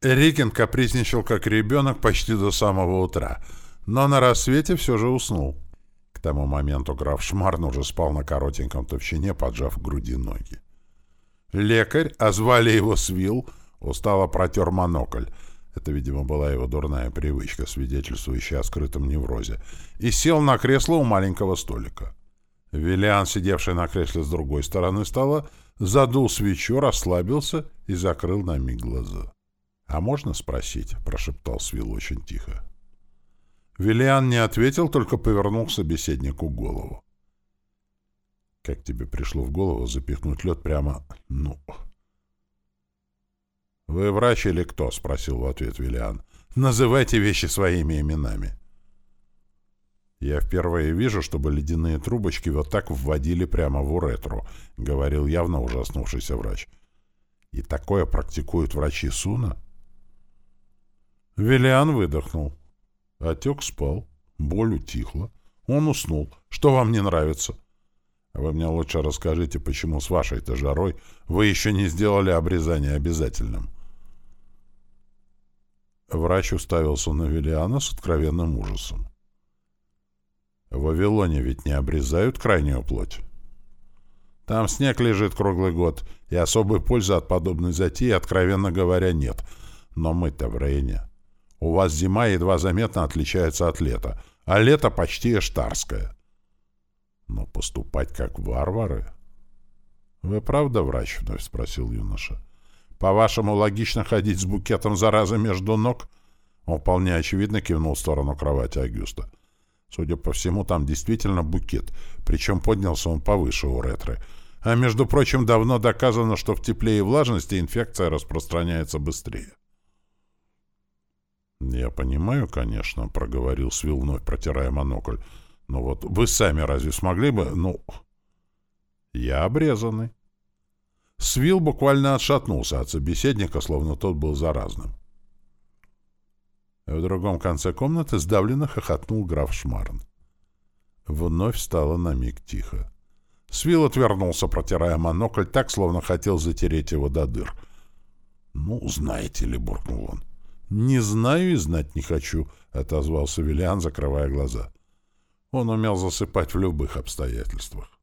Рикин капризничал как ребенок почти до самого утра, но на рассвете все же уснул. К тому моменту граф Шмарн уже спал на коротеньком товщине, поджав к груди ноги. Лекарь, а звали его Свил, устало протер монокль. Это, видимо, была его дурная привычка, свидетельствующая о скрытом неврозе, и сел на кресло у маленького столика. Виллиан, сидевший на кресле с другой стороны стола, задул свечу, расслабился и закрыл на миг глаза. «А можно спросить?» — прошептал Свил очень тихо. Виллиан не ответил, только повернул к собеседнику голову. «Как тебе пришло в голову запихнуть лед прямо... ну...» «Вы врач или кто?» — спросил в ответ Виллиан. «Называйте вещи своими именами». «Я впервые вижу, чтобы ледяные трубочки вот так вводили прямо в уретру», — говорил явно ужаснувшийся врач. «И такое практикуют врачи Суна?» Виллиан выдохнул. Отек спал, боль утихла. Он уснул. Что вам не нравится? Вы мне лучше расскажите, почему с вашей-то жарой вы еще не сделали обрезание обязательным. Врач уставился на Виллиана с откровенным ужасом. В Вавилоне ведь не обрезают крайнюю плоть. Там снег лежит круглый год, и особой пользы от подобной затеи, откровенно говоря, нет. Но мы-то в Рейне. У вас зима едва заметно отличается от лета, а лето почти эштарское. Но поступать как варвары... — Вы правда врач? — вновь спросил юноша. — По-вашему, логично ходить с букетом заразы между ног? Он вполне очевидно кивнул в сторону кровати Агюста. Судя по всему, там действительно букет, причем поднялся он повыше у ретры. А между прочим, давно доказано, что в тепле и влажности инфекция распространяется быстрее. «Я понимаю, конечно», — проговорил Свил, вновь протирая монокль. «Но вот вы сами разве смогли бы... Ну...» «Я обрезанный». Свил буквально отшатнулся от собеседника, словно тот был заразным. В другом конце комнаты сдавленно хохотнул граф Шмарн. Вновь стало на миг тихо. Свил отвернулся, протирая монокль так, словно хотел затереть его до дыр. «Ну, знаете ли», — буркнул он. «Не знаю и знать не хочу», — отозвался Виллиан, закрывая глаза. Он умел засыпать в любых обстоятельствах.